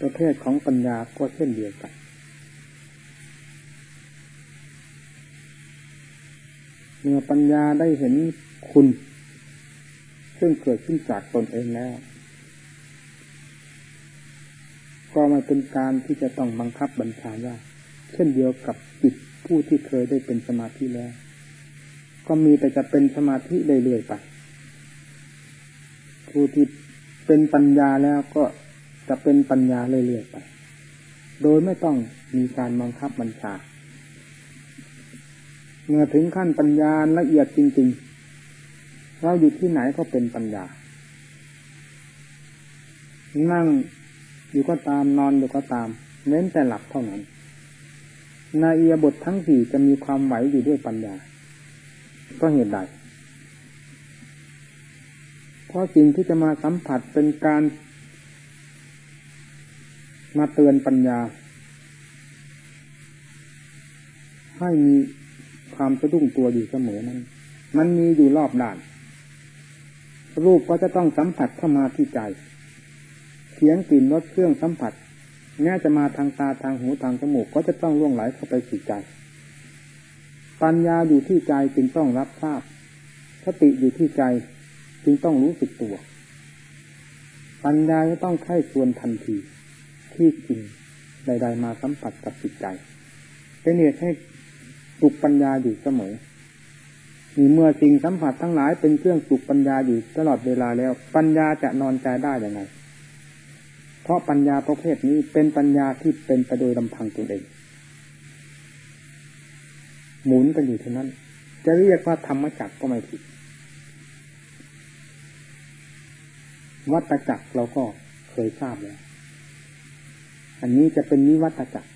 ประเภทของปัญญาก็เช่นเดียวกันเมื่อปัญญาได้เห็นคุณ ซึ่งเกิดขึ้นจากตนเองแล้ว ก็ไม่เป็นการที่จะต้องบังคับบัญชาได้เช่นเดียวกับจิตผู้ที่เคยได้เป็นสมาธิแล้ว ก็มีแต่จะเป็นสมาธิเรื่อยๆไปผู้ที่เป็นปัญญาแล้วก็จะเป็นปัญญาเรื่อยๆไป โดยไม่ต้องมีการบังคับบัญชา เมื่อถึงขั้นปัญญาละเอียดจริงๆ เราอยู่ที่ไหนก็เป็นปัญญา นั่ง อยู่ก็ตามนอนอยู่ก็ตาม เน้นแต่หลับเท่านั้นในเอียบททั้งสี่จะมีความไหวอยู่ด้วยปัญญา ก็เหตุใดเพราะสิ่งที่จะมาสัมผัสเป็นการ มาเตือนปัญญา ให้มีความสะดุ้งตัวอยู่เสมอนั้น มันมีอยู่รอบด้าน รูปก็จะต้องสัมผัสเข้ามาที่ใจ เสียงกลิ่นรสเครื่องสัมผัสแม้จะมาทางตาทางหูทางจมูกก็จะต้องล่วงไหลเข้าไปสู่ใจ ปัญญาอยู่ที่ใจจึงต้องรับทราบสติอยู่ที่ใจจึงต้องรู้สึกตัว ปัญญาจะต้องไข้ควรทันที ที่จริงใด ๆ มาสัมผัสกับจิตใจเป็นเหตุให้ปลุกปัญญาอยู่เสมอมีเมื่อสิ่งสัมผัสทั้งหลายเป็นเครื่องปลุกปัญญาอยู่ตลอดเวลาแล้ว ปัญญาจะนอนใจได้อย่างไร เพราะปัญญาประเภทนี้เป็นปัญญาที่เป็นไปโดยลำพังตนเอง หมุนกันอยู่เท่านั้น จะเรียกว่าธรรมจักรก็ไม่ผิด วัตจักรเราก็เคยทราบแล้ว อันนี้จะเป็นนิวัตจักร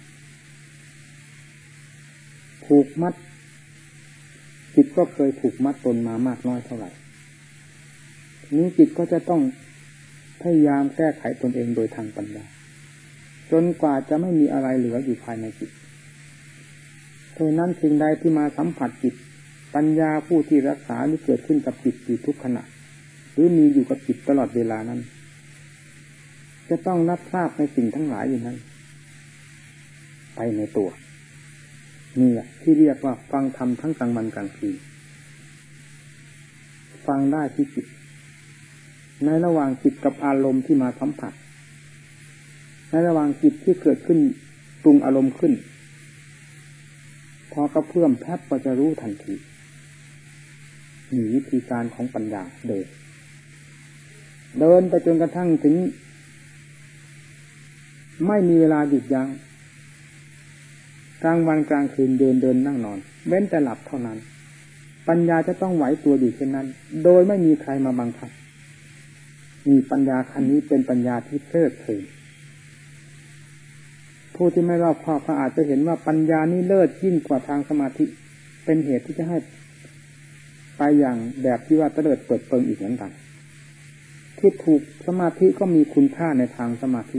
ผูกมัดจิตก็เคยผูกมัดตนมามากน้อยเท่าไหร่นี้จิตก็จะต้อง พยายามแก้ไขตนเองโดยทางปัญญา จนกว่าจะไม่มีอะไรเหลืออยู่ภายในจิตเพราะนั้นสิ่งใดที่มาสัมผัสจิต ปัญญาผู้ที่รักษาหรือเกิดขึ้นกับจิตอยู่ทุกขณะ หรือมีอยู่กับจิตตลอดเวลานั้น จะต้องรับทราบในสิ่งทั้งหลายอยู่นั้น ไปในตัวนี่แหละที่เรียกว่าฟังธรรมทั้งกลางวันกลางคืนฟังได้ที่จิต ในระหว่างจิตกับอารมณ์ที่มาสัมผัส ในระหว่างจิตที่เกิดขึ้นปรุงอารมณ์ขึ้น พอกระเพื่อมแพบก็จะรู้ทันทีมีวิธีการของปัญญาเดินเดินไปจนกระทั่งถึง ไม่มีเวลาหยุดยัง้งกลางวันกลางคืนเดินเดินนั่งนอน เว้นแต่หลับเท่านั้น ปัญญาจะต้องไหวตัวอยู่เช่นนั้น โดยไม่มีใครมาบังคับ มีปัญญาคันนี้เป็นปัญญาที่เพลิดเพลินผู้ที่ไม่รอบคอบเขาอาจจะเห็นว่าปัญญานี้เลิศยิ่งกว่าทางสมาธิ เป็นเหตุที่จะให้ไปอย่างแบบที่ว่าเตลิดเปิดเปิงอีกเหมือนกันที่ถูกสมาธิก็มีคุณค่าในทางสมาธิ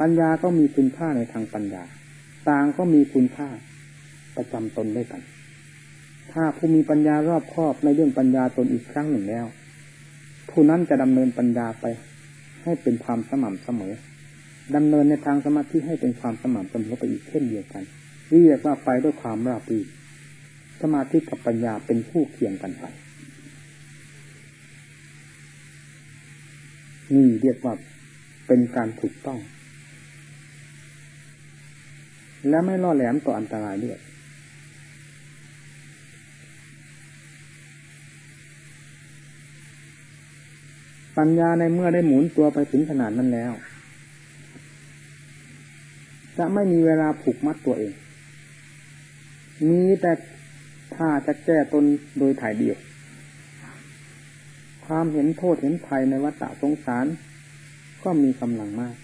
ปัญญาก็มีคุณค่าในทางปัญญา ต่างก็มีคุณค่าประจำตนด้วยกัน ถ้าผู้มีปัญญารอบครอบในเรื่องปัญญาตนอีกครั้งหนึ่งแล้ว ผู้นั้นจะดำเนินปัญญาไป ให้เป็นความสม่ำเสมอดำเนินในทางสมาธิให้เป็นความสม่ำเสมอไปอีกเช่นเดียวกันเรียกว่าไปด้วยความราบรื่นสมาธิกับปัญญาเป็นคู่เคียงกันไปนี่เรียกว่าเป็นการถูกต้อง และไม่ล่อแหลมต่ออันตรายด้วย ปัญญาในเมื่อได้หมุนตัวไปถึงขนาดนั้นแล้ว จะไม่มีเวลาผูกมัดตัวเอง มีแต่ถ้าจะแก้ตนโดยถ่ายเดียว ความเห็นโทษเห็นภัยในวัฏสงสาร ก็มีกำลังมาก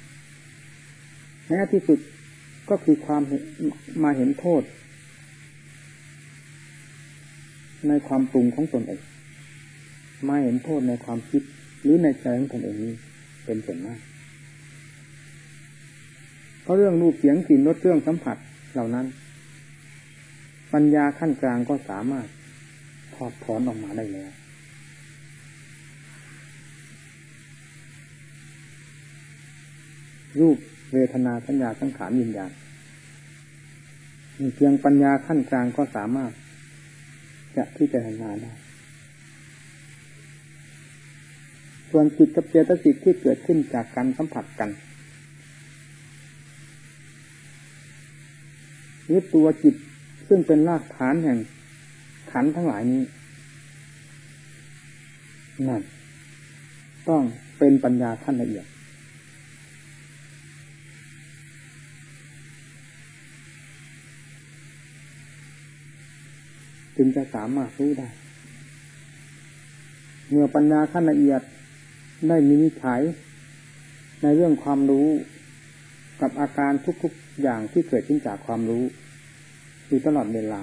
แม้ที่สุดก็คือความมาเห็นโทษ ในความปรุงของตนเอง มาเห็นโทษในความคิด หรือในใจของตนเองนี้เป็นส่วนมากเพราะเรื่องรูปเสียงกลิ่นรสเครื่องสัมผัสเหล่านั้น ปัญญาขั้นกลางก็สามารถถอดถอนออกมาได้แล้วรูปเวทนาสัญญาสังขารยินญาณเพียงปัญญาขั้นกลางก็สามารถ จะที่จะทำงานได้ ส่วนจิตกับเจตสิกที่เกิดขึ้นจากการสัมผัสกันนี่ตัวจิตซึ่งเป็นรากฐานแห่งขันทั้งหลายนี้นั่นต้องเป็นปัญญาขั้นละเอียด จึงจะสามารถรู้ได้ เมื่อปัญญาขั้นละเอียด ได้มีนิสัยในเรื่องความรู้กับอาการทุกๆอย่างที่เกิดขึ้นจากความรู้อยู่ตลอดเวลา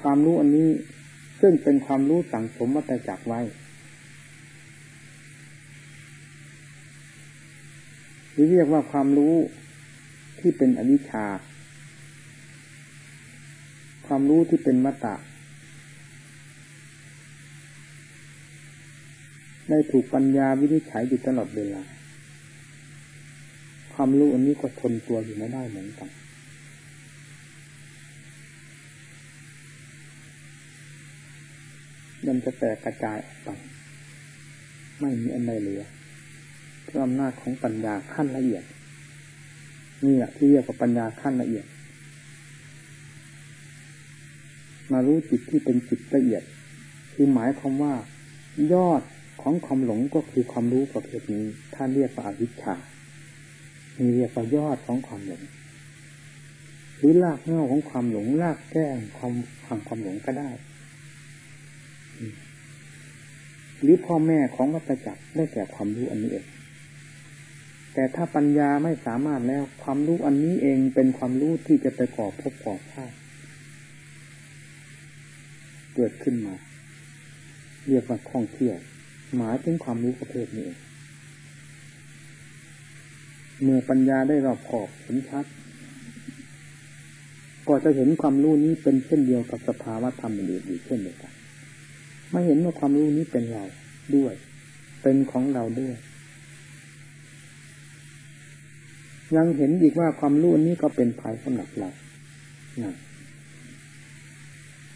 ความรู้อันนี้ซึ่งเป็นความรู้สั่งสมมาแต่จากไว้หรือเรียกว่าความรู้ที่เป็นอวิชชา ความรู้ที่เป็นมตะ ได้ถูกปัญญาวินิจฉัยอยู่ตลอดเวลา ความรู้อันนี้ก็ทนตัวอยู่ไม่ได้เหมือนกันมันจะแตกกระจายออกไป ไม่มีอันใดเหลือเพราะอำนาจของปัญญาขั้นละเอียด นี่แหละที่เรียกว่าปัญญาขั้นละเอียด มารู้จิตที่เป็นจิตละเอียด คือหมายความว่ายอด ของความหลงก็คือความรู้ประเภทนี้ท่านเรียกว่าอวิชชามีเรียกว่ายอดของความหลง หรือรากเง้าของความหลงรากแก้งความความความหลงก็ได้ หรือพ่อแม่ของวัตจักรได้แก่ความรู้อันนี้เอง แต่ถ้าปัญญาไม่สามารถแล้วความรู้อันนี้เองเป็นความรู้ที่จะไปก่อภพก่อชาติเกิดขึ้นมา เรียกว่าท่องเที่ยว หมายถึงความรู้ประเภทนี้เองเมื่อปัญญาได้รอบขอบเห็นชัดก็จะเห็นความรู้นี้เป็นเช่นเดียวกับสภาวะธรรมอื่นอีกเช่นเดียวกันไม่เห็นว่าความรู้นี้เป็นเราด้วย เป็นของเราด้วย ยังเห็นอีกว่าความรู้นี้ก็เป็นภัยสำหรับเรานะ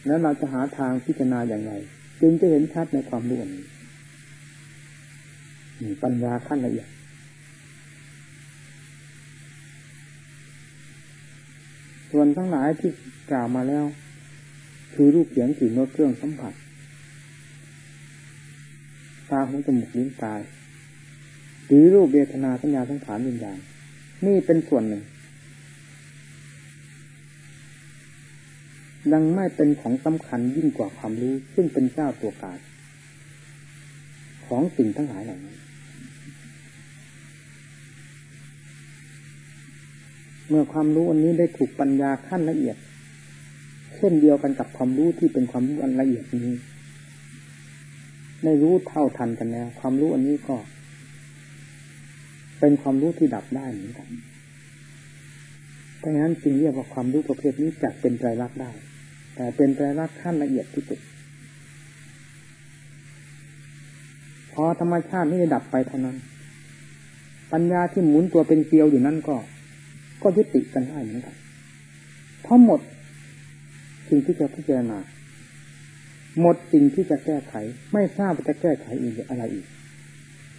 แล้วเราจะหาทางพิจารณาอย่างไร จึงจะเห็นชัดในความรู้นี้ ปัญญาขั้นละเอียดส่วนทั้งหลายที่กล่าวมาแล้ว คือรูปเสียงกลิ่นรสเครื่องสัมผัส ตาหูจมูกลิ้นกาย หรือรูปเวทนาสัญญาสังขารวิญญาณนี่เป็นส่วนหนึ่งยังไม่เป็นของสำคัญยิ่งกว่าความรู้ ซึ่งเป็นเจ้าตัวกายของสิ่งทั้งหลายเหล่านี้ เมื่อความรู้อันนี้ได้ถูกปัญญาขั้นละเอียด เช่นเดียวกันกับความรู้ที่เป็นความรู้อันละเอียดนี้ได้รู้เท่าทันกันแล้ว ความรู้อันนี้ก็ เป็นความรู้ที่ดับได้เหมือนกันเพราะฉะนั้นจึงเรียกว่าความรู้ประเภทนี้จัดเป็นไตรลักษณ์ได้ แต่เป็นไตรลักษณ์ขั้นละเอียดที่สุดพอธรรมชาตินี้ดับไปเท่านั้น ปัญญาที่หมุนตัวเป็นเกลียวอยู่นั่นก็ ก็ยุติกันได้เหมือนกันทั้งหมดสิ่งที่จะพิจารณา หมดสิ่งที่จะแก้ไข ไม่ทราบจะแก้ไขอีกอะไรอีก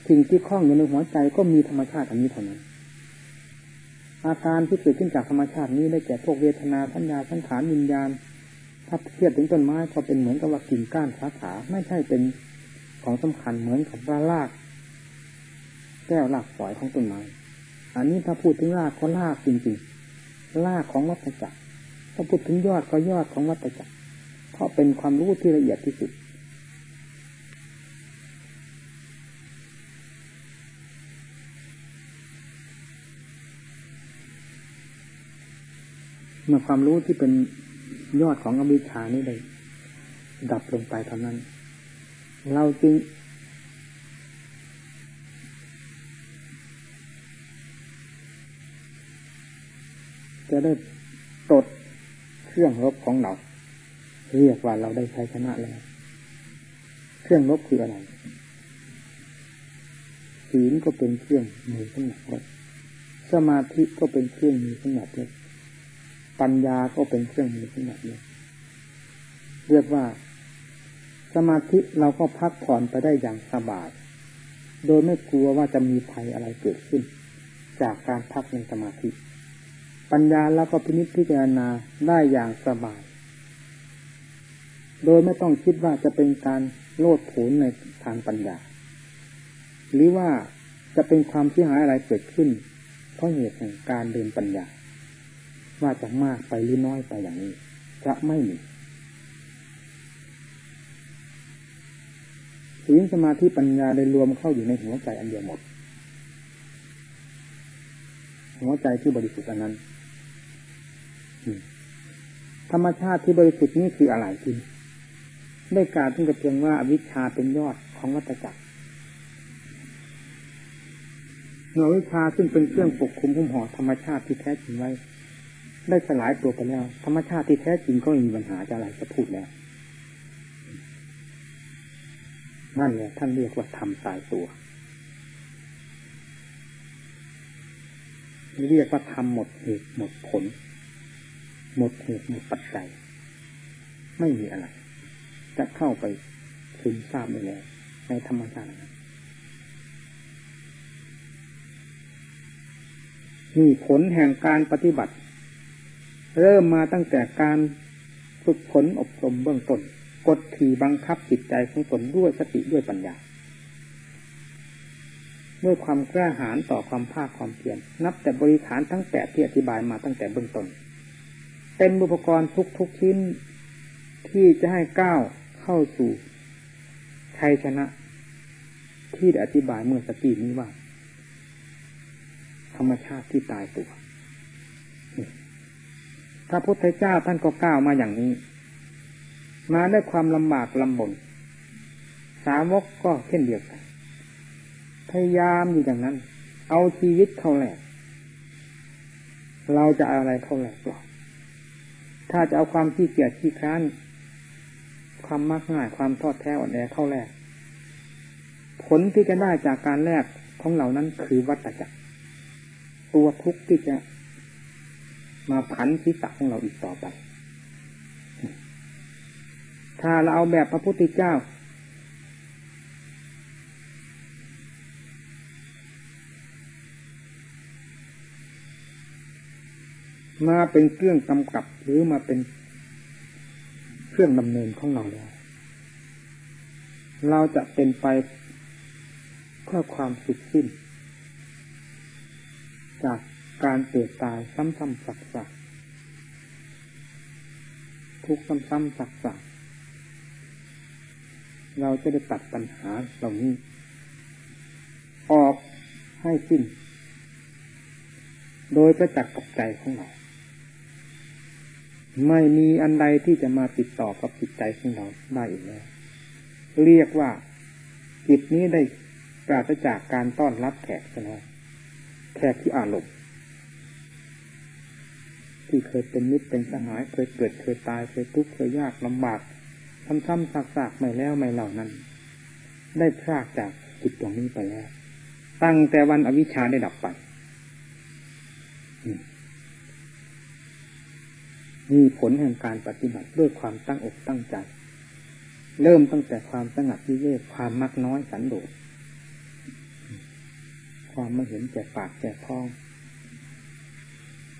สิ่งที่คล้องอยู่ในหัวใจก็มีธรรมชาติอันนี้เท่านั้น อาการที่เกิดขึ้นจากธรรมชาตินี้ได้แก่พวกเวทนาสัญญาสังขารวิญญาณถ้าเทียบถึงต้นไม้ก็เป็นเหมือนกับว่ากิ่งก้านสาขาไม่ใช่เป็นของสำคัญเหมือนกับว่าราก แก้วรากฝอยของต้นไม้ อันนี้ถ้าพูดถึงรากก็รากจริงๆรากของวัฏจักร ถ้าพูดถึงยอดก็ยอดของวัฏจักรราะเป็นความรู้ที่ละเอียดที่สุด เมื่อความรู้ที่เป็นยอดของอวิชชานี้ได้ดับลงไปเท่านั้น เราจึง จะได้ตดเครื่องรบของเราเรียกว่าเราได้ใช้ชนะแล้ว เครื่องลบคืออะไรศีลก็เป็นเครื่องมือสำหรับลบสมาธิก็เป็นเครื่องมือสำหรับลบปัญญาก็เป็นเครื่องมือสำหรับลบเรียกว่า สมาธิเราก็พักผ่อนไปได้อย่างสบายโดยไม่กลัวว่าจะมีภัยอะไรเกิดขึ้น จากการพักในสมาธิ ปัญญาแล้วก็พินิจพิจารณาได้อย่างสบาย โดยไม่ต้องคิดว่าจะเป็นการโลดโผนในทางปัญญา หรือว่าจะเป็นความเสียหายอะไรเกิดขึ้น เพราะเหตุแห่งการเดินปัญญา ว่าจะมากไปหรือน้อยไปอย่างนี้ จะไม่มีศีลสมาธิปัญญาได้รวมเข้าอยู่ในหัวใจอันเดียวหมด หัวใจที่บริสุทธิ์อันนั้น ธรรมชาติที่บริสุทธิ์นี้คืออะไรคุณได้กล่าวถึงกับเพียงว่าอวิชชาเป็นยอดของวัฏจักรเมื่อวิชาซึ่งเป็นเครื่องปกคุมหุ้มห่อธรรมชาติที่แท้จริงไว้ ได้สลายตัวไปแล้ว ธรรมชาติที่แท้จริงก็ไม่มีปัญหาจะอะไรจะพูดแล้วนั่นแหละท่านเรียกว่าทำสายตัว เรียกว่าทำหมดเหตุหมดผล หมดเหตุหมดปัจจัย ไม่มีอะไร จะเข้าไปซึมซาบไปแล้วในธรรมชาตินี่ผลแห่งการปฏิบัติ เริ่มมาตั้งแต่การฝึกฝนอบรมเบื้องต้นกดขี่บังคับจิตใจของตนด้วยสติด้วยปัญญาด้วยความกล้าหาญต่อความภาคความเพียรนับแต่บริฐานทั้งแปดที่อธิบายมาตั้งแต่เบื้องต้น เป็นอุปกรณ์ทุกทุกชิ้น ที่จะให้ก้าวเข้าสู่ชัยชนะ ที่อธิบายเมื่อสกีนี้ว่า ธรรมชาติที่ตายตัวพระพุทธเจ้าท่านก็ก้าวมาอย่างนี้ มาด้วยความลำบากลำบน สาวกก็เช่นเดียวกัน พยายามอยู่อย่างนั้น เอาชีวิตเข้าแหลกเราจะอะไรเข้าแหลกหรอ ถ้าจะเอาความขี้เกียจขี้ค้าน ความมากง่ายความทอดแท้อ่อนแอเข้าแลกผลที่จะได้จากการแลกของเหล่านั้นคือวัตจักรตัวทุกข์ที่จะมาผันศีรษะของเราอีกต่อไป ถ้าเราเอาแบบพระพุทธเจ้า มาเป็นเครื่องกำกับ หรือมาเป็นเครื่องดำเนินของเราแล้ว เราจะเป็นไปเพื่อความสุดสิ้น จากการเกิดตายซ้ำๆสักๆทุกซ้ำๆสักๆเราจะได้ตัดปัญหาเหล่านี้ ออกให้สิ้น โดยประจักษ์กับใจของเรา ไม่มีอันใดที่จะมาติดต่อกับจิตใจของเราได้อีกแล้ว เรียกว่าจิตนี้ได้ปราศจากการต้อนรับแขกแล้วแขกที่อารมณ์ที่เคยเป็นมิตรเป็นสหายเคยเกิดเคยตายเคยทุกข์เคยยากลำบากซ้ำๆซากๆไม่แล้วไม่เหล่านั้น ได้พรากจากจิตตรงนี้ไปแล้ว ตั้งแต่วันอวิชชาได้ดับไป มีผลแห่งการปฏิบัติด้วยความตั้งอกตั้งใจ เริ่มตั้งแต่ความสงัดวิเวกความมักน้อยสันโดษความไม่เห็นแก่ปากแก่ท้อง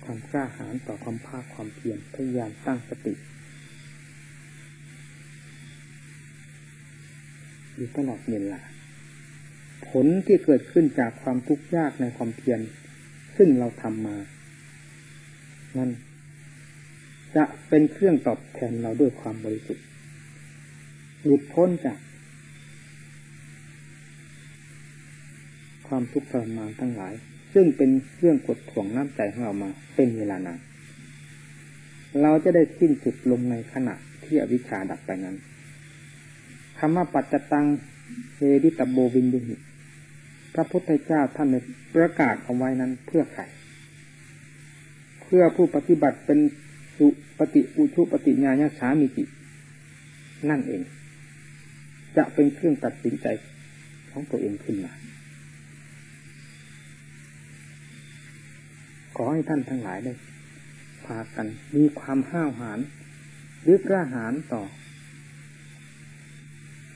ความกล้าหาญต่อความภาคความเพียรพยายามตั้งสติอยู่ตลอดเวลาผลที่เกิดขึ้นจากความทุกข์ยากในความเพียรซึ่งเราทำมา นั้น จะเป็นเครื่องตอบแทนเราด้วยความบริสุทธิ์หลุดพ้นจาก ความทุกข์ทรมานทั้งหลาย ซึ่งเป็นเครื่องกดถ่วงน้ำใจของเรามา เป็นเวลานานเราจะได้สิ้นสุดลงในขณะที่อวิชชาดับไปนั้นคำว่าปัจจตังเฮดิตโบวินดุหิพระพุทธเจ้าท่านประกาศเอาไว้นั้นเพื่อใคร เพื่อผู้ปฏิบัติเป็น สุปฏิอุชุปฏิญาณสามิจินั่นเอง จะเป็นเครื่องตัดสินใจของตัวเองขึ้นมาขอให้ท่านทั้งหลายได้พากันมีความห้าวหาญหรือกล้าหาญต่อ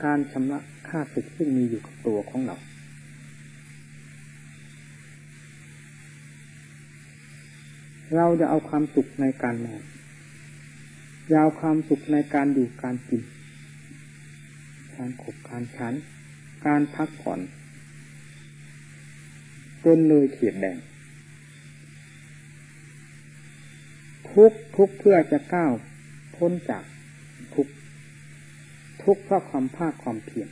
การชำระค่าศึกซึ่งมีอยู่กับตัวของเรา เราจะเอาความสุขในการนอน ยาวความสุขในการอยู่การกิน การขบการฉัน การพักผ่อนจนเลยเขียดแดง ทุกทุกเพื่อจะก้าวพ้นจากทุกทุกเพราะความภาคความเพียร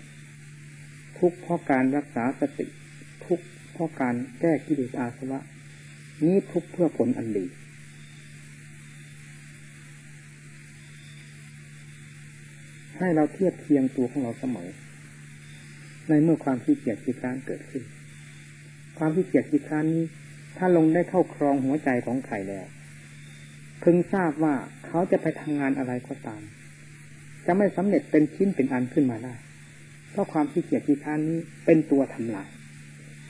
ทุกเพราะการรักษาสติ ทุกเพราะการแก้กิเลสอาสวะ นี้ทุกเพื่อผลอันดี ให้เราเทียบเทียงตัวของเราเสมอ ในเมื่อความขี้เกียจขี้ค้านเกิดขึ้น ความขี้เกียจขี้ค้านนี้ ถ้าลงได้เข้าครองหัวใจของใครแล้วพึงทราบว่าเขาจะไปทำงานอะไรก็ตาม จะไม่สำเร็จเป็นชิ้นเป็นอันขึ้นมาได้ เพราะความขี้เกียจขี้ค้านนี้เป็นตัวทำลาย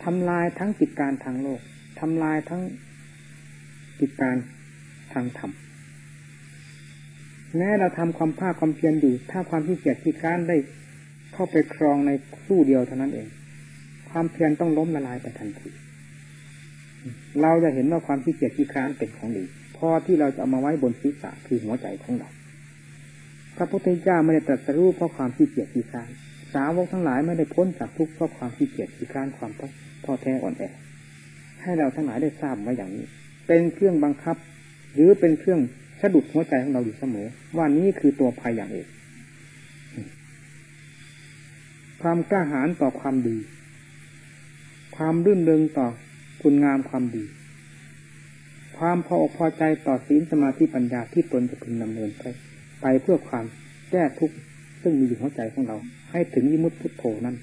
ทำลายทั้งกิจการทางโลกทำลายทั้งกิจการทางธรรม แม้เราทำความภาคความเพียรอยู่ ถ้าความขี้เกียจขี้ค้านได้เข้าไปครองในสู้เดียวเท่านั้นเอง ความเพียรต้องล้มละลายไปทันที เราจะเห็นว่าความขี้เกียจขี้ค้านเป็นของดีพอที่เราจะเอามาไว้บนศีรษะคือหัวใจของเรา พระพุทธเจ้าไม่ได้ตรัสรู้เพราะความขี้เกียจขี้ค้านสาวกทั้งหลายไม่ได้พ้นจากทุกข์เพราะความขี้เกียจขี้ค้านความท้อแท้อ่อนแอให้เราทั้งหลายได้ทราบไว้อย่างนี้ เป็นเครื่องบังคับ หรือเป็นเครื่องะดุดหัวใจของเราอยู่เสมอ ว่านี้คือตัวภัยอย่างเอกความกล้าหาญต่อความดี ความรื่นเริงต่อคุณงามความดี ความพออกพอใจต่อศีลสมาธิปัญญาที่ตนจะพึงดำเนินไป ไปเพื่อความแก้ทุกข์ซึ่งมีอยู่หัวใจของเรา ให้ถึงยิมุตพุทโธนั้น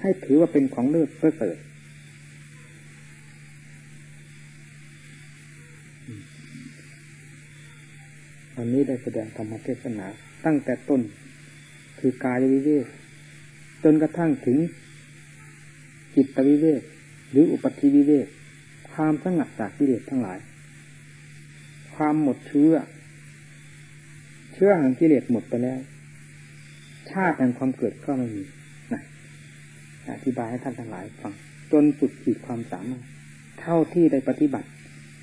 ให้ถือว่าเป็นของเลิศเพื่อเสริฐ วันนี้ได้แสดงธรรมเทศนา ตั้งแต่ต้นคือกายวิเวกจนกระทั่งถึงจิตวิเวกหรืออุปธิวิเวกความสงัดจากกิเลสทั้งหลาย ความหมดเชื้อ เชื้อแห่งกิเลสหมดไปแล้ว ชาติแห่งความเกิดก็ไม่มีนะอธิบายให้ท่านทั้งหลายฟัง จนสุดขีดความสามารถ เท่าที่ได้ปฏิบัติ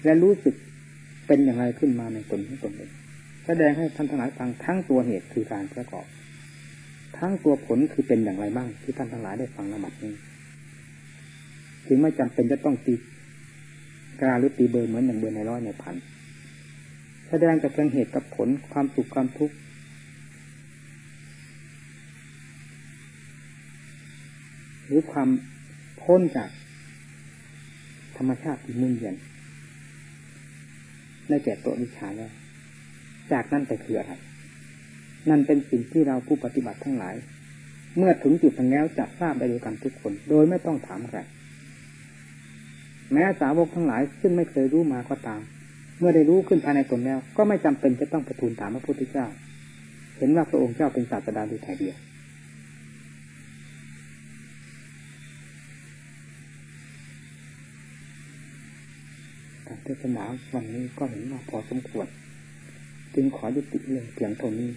และรู้สึกเป็นอย่างไรขึ้นมาในตนของตนเอง แสดงให้ท่านทั้งหลายฟังทั้งตัวเหตุคือการประกอบ ทั้งตัวผลคือเป็นอย่างไรบ้าง ที่ท่านทั้งหลายได้ฟังละหมัดนี้ถึงไม่จำเป็นจะต้องตีกราหรือตีเบอร์เหมือนอย่างเบอร์ในร้อยในพันแสดงแต่เพียงเหตุกับผลความสุขความทุกข์หรือความพ้นจากธรรมชาติที่มุ่งเย็นได้แก่ตัววิชาแล้ว จากนั้นแต่คืออะไรนั่นเป็นสิ่งที่เราผู้ปฏิบัติทั้งหลาย เมื่อถึงจุดทั้งแล้วจะทราบได้โดยกันทุกคน โดยไม่ต้องถามใครแม้สาวกทั้งหลายซึ่งไม่เคยรู้มาก็ตาม เมื่อได้รู้ขึ้นภายในตนแล้ว ก็ไม่จำเป็นจะต้องไปทูลถามพระพุทธเจ้า เห็นว่าพระองค์เจ้าเป็นศาสดาดูไทยเดียวการเทศนาวันนี้ก็เห็นว่าพอสมควร จึงขอยุติเรื่องเพียงเท่านี้